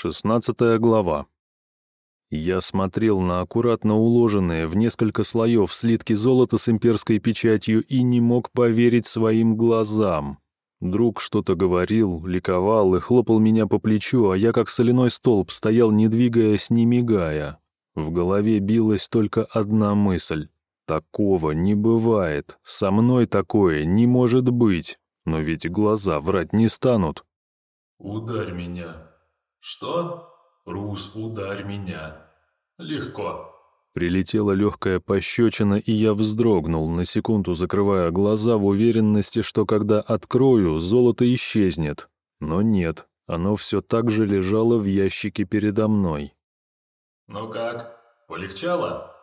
Шестнадцатая глава. Я смотрел на аккуратно уложенные в несколько слоев слитки золота с имперской печатью и не мог поверить своим глазам. Друг что-то говорил, ликовал и хлопал меня по плечу, а я как соляной столб стоял, не двигаясь, не мигая. В голове билась только одна мысль. Такого не бывает. Со мной такое не может быть. Но ведь глаза врать не станут. «Ударь меня». «Что?» «Рус, ударь меня». «Легко». Прилетела легкая пощечина, и я вздрогнул, на секунду закрывая глаза в уверенности, что когда открою, золото исчезнет. Но нет, оно все так же лежало в ящике передо мной. «Ну как, полегчало?»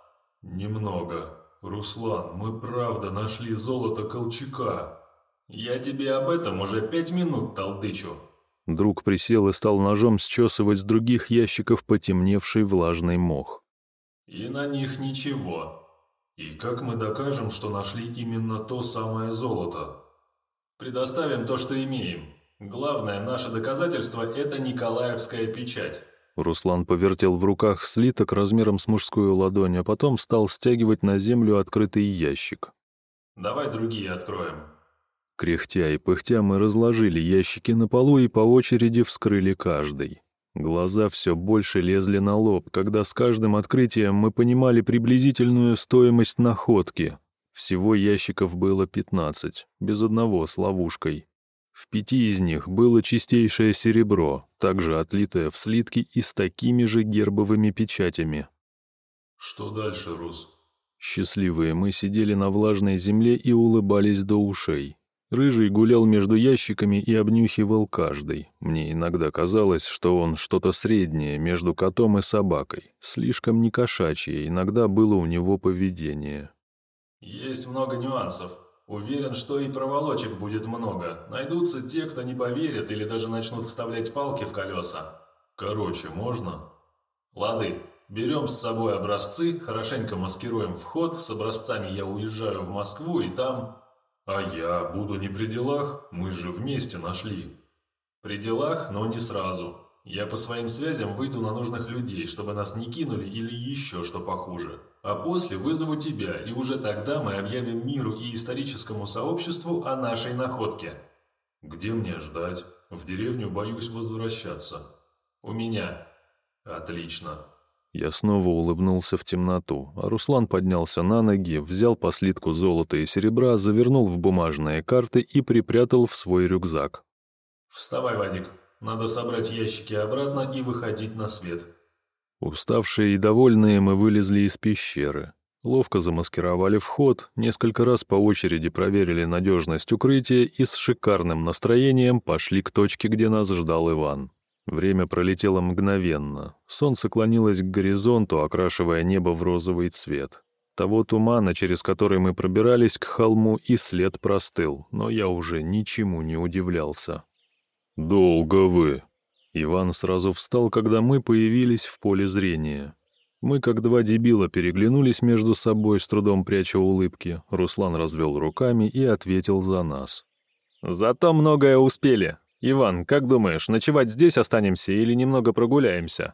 «Немного. Руслан, мы правда нашли золото Колчака». «Я тебе об этом уже пять минут толдычу». Друг присел и стал ножом счесывать с других ящиков потемневший влажный мох. И на них ничего. И как мы докажем, что нашли именно то самое золото? Предоставим то, что имеем. Главное наше доказательство – это Николаевская печать. Руслан повертел в руках слиток размером с мужскую ладонь, а потом стал стягивать на землю открытый ящик. «Давай другие откроем». Кряхтя и пыхтя мы разложили ящики на полу и по очереди вскрыли каждый. Глаза все больше лезли на лоб, когда с каждым открытием мы понимали приблизительную стоимость находки. Всего ящиков было 15, без одного с ловушкой. В пяти из них было чистейшее серебро, также отлитое в слитки и с такими же гербовыми печатями. «Что дальше, Рус?» Счастливые мы сидели на влажной земле и улыбались до ушей. Рыжий гулял между ящиками и обнюхивал каждый. Мне иногда казалось, что он что-то среднее между котом и собакой. Слишком не кошачье, иногда было у него поведение. «Есть много нюансов. Уверен, что и проволочек будет много. Найдутся те, кто не поверит или даже начнут вставлять палки в колеса. Короче, можно?» «Лады. Берем с собой образцы, хорошенько маскируем вход, с образцами я уезжаю в Москву и там...» «А я буду не при делах? Мы же вместе нашли». «При делах, но не сразу. Я по своим связям выйду на нужных людей, чтобы нас не кинули или еще что похуже. А после вызову тебя, и уже тогда мы объявим миру и историческому сообществу о нашей находке». «Где мне ждать? В деревню боюсь возвращаться». «У меня». «Отлично. Я снова улыбнулся в темноту, а Руслан поднялся на ноги, взял по слитку золота и серебра, завернул в бумажные карты и припрятал в свой рюкзак. «Вставай, Вадик. Надо собрать ящики обратно и выходить на свет». Уставшие и довольные мы вылезли из пещеры. Ловко замаскировали вход, несколько раз по очереди проверили надежность укрытия и с шикарным настроением пошли к точке, где нас ждал Иван. Время пролетело мгновенно. Солнце клонилось к горизонту, окрашивая небо в розовый цвет. Того тумана, через который мы пробирались к холму, и след простыл, но я уже ничему не удивлялся. «Долго вы!» Иван сразу встал, когда мы появились в поле зрения. Мы, как два дебила, переглянулись между собой, с трудом пряча улыбки. Руслан развел руками и ответил за нас. «Зато многое успели. «Иван, как думаешь, ночевать здесь останемся или немного прогуляемся?»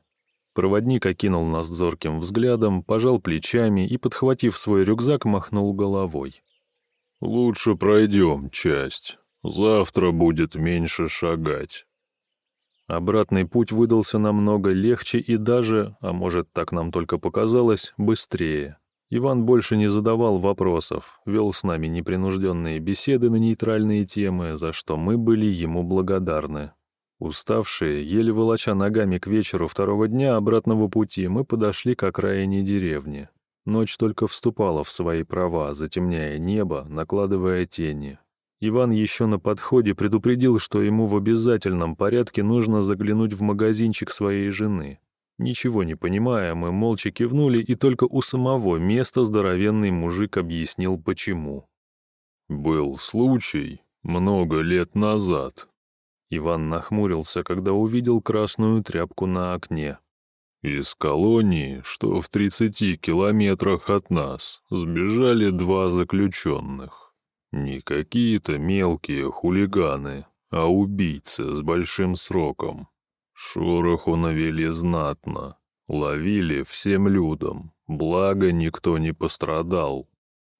Проводник окинул нас зорким взглядом, пожал плечами и, подхватив свой рюкзак, махнул головой. «Лучше пройдем часть. Завтра будет меньше шагать». Обратный путь выдался намного легче и даже, а может, так нам только показалось, быстрее. Иван больше не задавал вопросов, вел с нами непринужденные беседы на нейтральные темы, за что мы были ему благодарны. Уставшие, еле волоча ногами к вечеру второго дня обратного пути, мы подошли к окраине деревни. Ночь только вступала в свои права, затемняя небо, накладывая тени. Иван еще на подходе предупредил, что ему в обязательном порядке нужно заглянуть в магазинчик своей жены. Ничего не понимая, мы молча кивнули, и только у самого места здоровенный мужик объяснил, почему. «Был случай много лет назад». Иван нахмурился, когда увидел красную тряпку на окне. «Из колонии, что в тридцати километрах от нас, сбежали два заключенных. Не какие-то мелкие хулиганы, а убийцы с большим сроком. Шороху навели знатно. Ловили всем людям, благо никто не пострадал.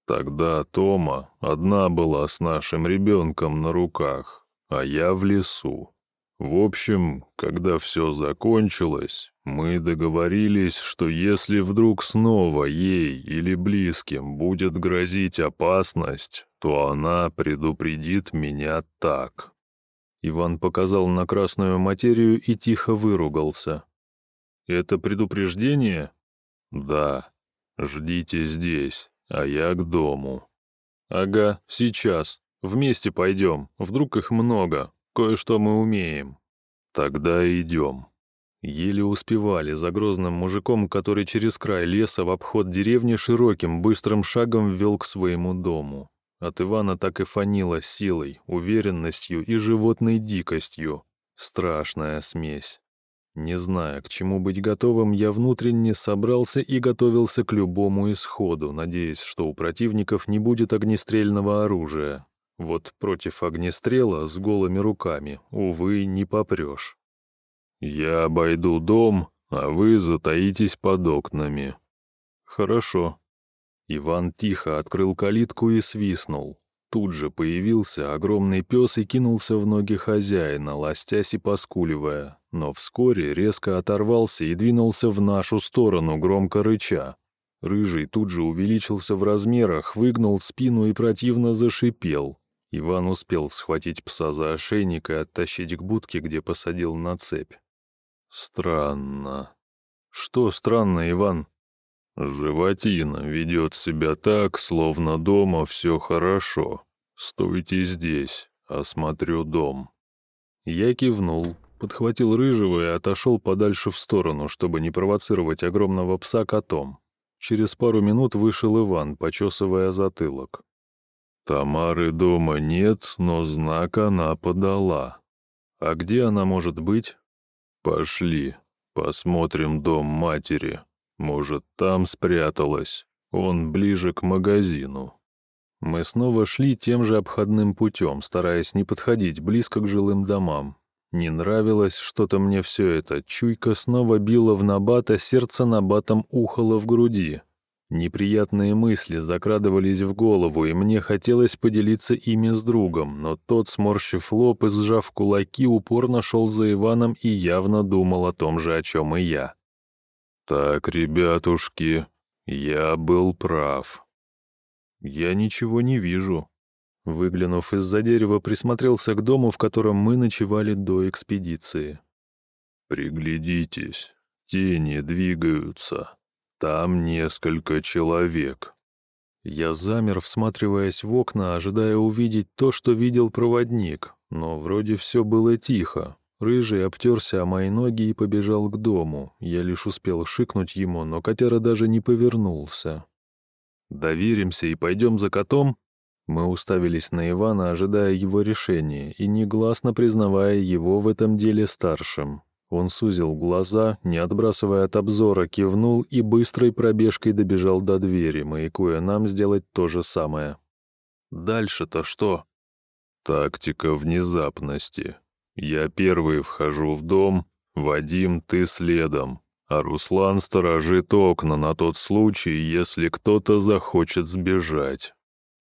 Тогда Тома одна была с нашим ребенком на руках, а я в лесу. В общем, когда все закончилось, мы договорились, что если вдруг снова ей или близким будет грозить опасность, то она предупредит меня так. Иван показал на красную материю и тихо выругался. «Это предупреждение?» «Да. Ждите здесь, а я к дому». «Ага, сейчас. Вместе пойдем. Вдруг их много. Кое-что мы умеем. Тогда идем. Еле успевали за грозным мужиком, который через край леса в обход деревни широким, быстрым шагом вел к своему дому. От Ивана так и фанило силой, уверенностью и животной дикостью. Страшная смесь. Не зная, к чему быть готовым, я внутренне собрался и готовился к любому исходу, надеясь, что у противников не будет огнестрельного оружия, вот против огнестрела с голыми руками, увы, не попрешь. «Я обойду дом, а вы затаитесь под окнами». «Хорошо». Иван тихо открыл калитку и свистнул. Тут же появился огромный пес и кинулся в ноги хозяина, ластясь и поскуливая, но вскоре резко оторвался и двинулся в нашу сторону, громко рыча. Рыжий тут же увеличился в размерах, выгнул спину и противно зашипел. Иван успел схватить пса за ошейник и оттащить к будке, где посадил на цепь. Странно. Что странно, Иван? Животина ведет себя так, словно дома все хорошо. Стойте здесь, осмотрю дом. Я кивнул, подхватил рыжего и отошел подальше в сторону, чтобы не провоцировать огромного пса котом. Через пару минут вышел Иван, почесывая затылок. Тамары дома нет, но знак она подала. А где она может быть? Пошли, посмотрим дом матери. Может, там спряталась. Он ближе к магазину. Мы снова шли тем же обходным путем, стараясь не подходить близко к жилым домам. Не нравилось что-то мне все это. Чуйка снова била в набата, сердце набатом ухало в груди. Неприятные мысли закрадывались в голову, и мне хотелось поделиться ими с другом, но тот, сморщив лоб и сжав кулаки, упорно шел за Иваном и явно думал о том же, о чем и я. «Так, ребятушки, я был прав». «Я ничего не вижу». Выглянув из-за дерева, присмотрелся к дому, в котором мы ночевали до экспедиции. «Приглядитесь, тени двигаются». Там несколько человек. Я замер, всматриваясь в окна, ожидая увидеть то, что видел проводник, но вроде все было тихо. Рыжий обтерся о мои ноги и побежал к дому. Я лишь успел шикнуть ему, но котяра даже не повернулся. «Доверимся и пойдем за котом?» Мы уставились на Ивана, ожидая его решения и негласно признавая его в этом деле старшим. Он сузил глаза, не отбрасывая от обзора, кивнул и быстрой пробежкой добежал до двери, маякуя нам сделать то же самое. «Дальше-то что?» «Тактика внезапности. Я первый вхожу в дом, Вадим, ты следом, а Руслан сторожит окна на тот случай, если кто-то захочет сбежать».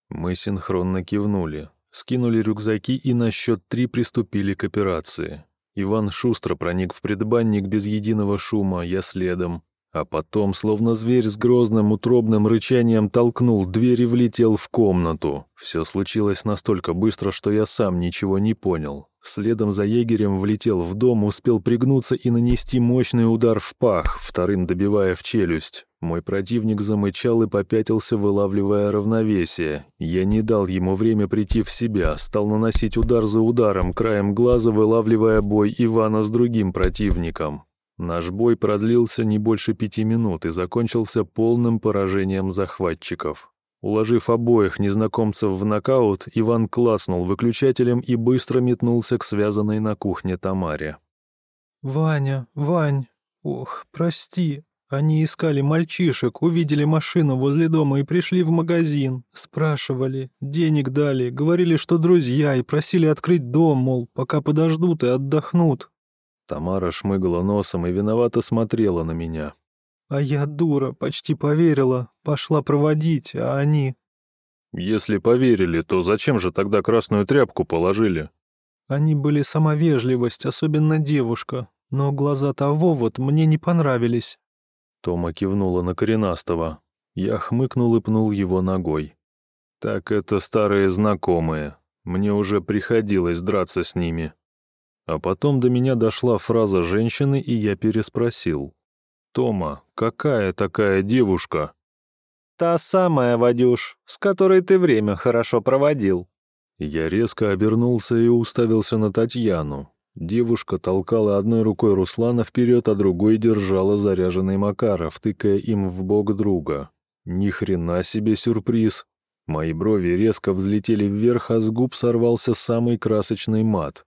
Мы синхронно кивнули, скинули рюкзаки и на счет три приступили к операции. Иван шустро проник в предбанник без единого шума, я следом. А потом, словно зверь с грозным утробным рычанием, толкнул дверь и влетел в комнату. Все случилось настолько быстро, что я сам ничего не понял. Следом за егерем влетел в дом, успел пригнуться и нанести мощный удар в пах, вторым добивая в челюсть. Мой противник замычал и попятился, вылавливая равновесие. Я не дал ему время прийти в себя, стал наносить удар за ударом, краем глаза вылавливая бой Ивана с другим противником. Наш бой продлился не больше пяти минут и закончился полным поражением захватчиков. Уложив обоих незнакомцев в нокаут, Иван класснул выключателем и быстро метнулся к связанной на кухне Тамаре. «Ваня, Вань, ох, прости. Они искали мальчишек, увидели машину возле дома и пришли в магазин. Спрашивали, денег дали, говорили, что друзья, и просили открыть дом, мол, пока подождут и отдохнут. Тамара шмыгала носом и виновато смотрела на меня. «А я дура, почти поверила. Пошла проводить, а они...» «Если поверили, то зачем же тогда красную тряпку положили?» «Они были сама вежливость, особенно девушка. Но глаза того вот мне не понравились». Тома кивнула на коренастого. Я хмыкнул и пнул его ногой. «Так это старые знакомые. Мне уже приходилось драться с ними». А потом до меня дошла фраза женщины, и я переспросил. «Тома, какая такая девушка?» «Та самая, Вадюш, с которой ты время хорошо проводил». Я резко обернулся и уставился на Татьяну. Девушка толкала одной рукой Руслана вперед, а другой держала заряженный Макаров, тыкая им в бок друга. Ни хрена себе сюрприз. Мои брови резко взлетели вверх, а с губ сорвался самый красочный мат.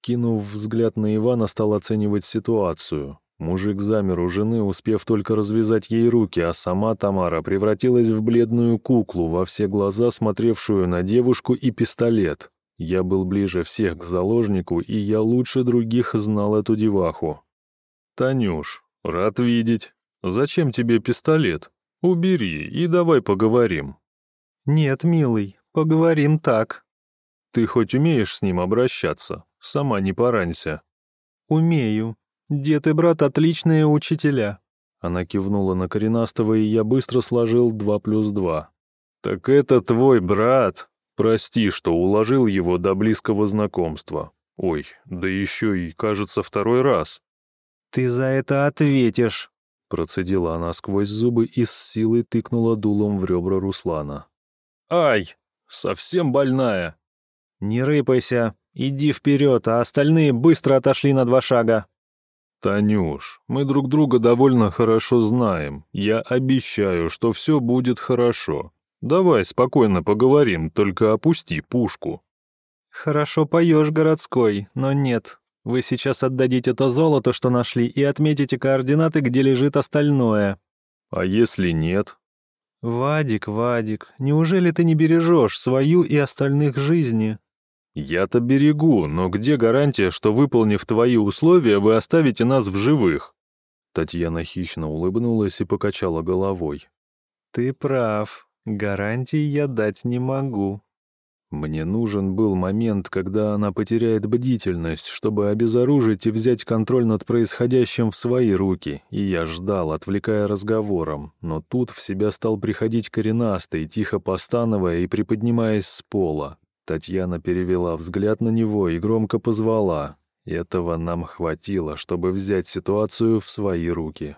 Кинув взгляд на Ивана, стал оценивать ситуацию. Мужик замер у жены, успев только развязать ей руки, а сама Тамара превратилась в бледную куклу, во все глаза смотревшую на девушку и пистолет. Я был ближе всех к заложнику, и я лучше других знал эту деваху. «Танюш, рад видеть. Зачем тебе пистолет? Убери и давай поговорим». «Нет, милый, поговорим так». «Ты хоть умеешь с ним обращаться? Сама не поранься». «Умею. Дед и брат — отличные учителя». Она кивнула на коренастого, и я быстро сложил два плюс два. «Так это твой брат? Прости, что уложил его до близкого знакомства. Ой, да еще и, кажется, второй раз». «Ты за это ответишь», — процедила она сквозь зубы и с силой тыкнула дулом в ребра Руслана. «Ай, совсем больная!» «Не рыпайся, иди вперед, а остальные быстро отошли на два шага». «Танюш, мы друг друга довольно хорошо знаем. Я обещаю, что все будет хорошо. Давай спокойно поговорим, только опусти пушку». «Хорошо поешь, городской, но нет. Вы сейчас отдадите то золото, что нашли, и отметите координаты, где лежит остальное». «А если нет?» «Вадик, Вадик, неужели ты не бережешь свою и остальных жизни?» «Я-то берегу, но где гарантия, что, выполнив твои условия, вы оставите нас в живых?» Татьяна хищно улыбнулась и покачала головой. «Ты прав. Гарантий я дать не могу». Мне нужен был момент, когда она потеряет бдительность, чтобы обезоружить и взять контроль над происходящим в свои руки, и я ждал, отвлекая разговором, но тут в себя стал приходить коренастый, тихо постановая и приподнимаясь с пола. Татьяна перевела взгляд на него и громко позвала. Этого нам хватило, чтобы взять ситуацию в свои руки.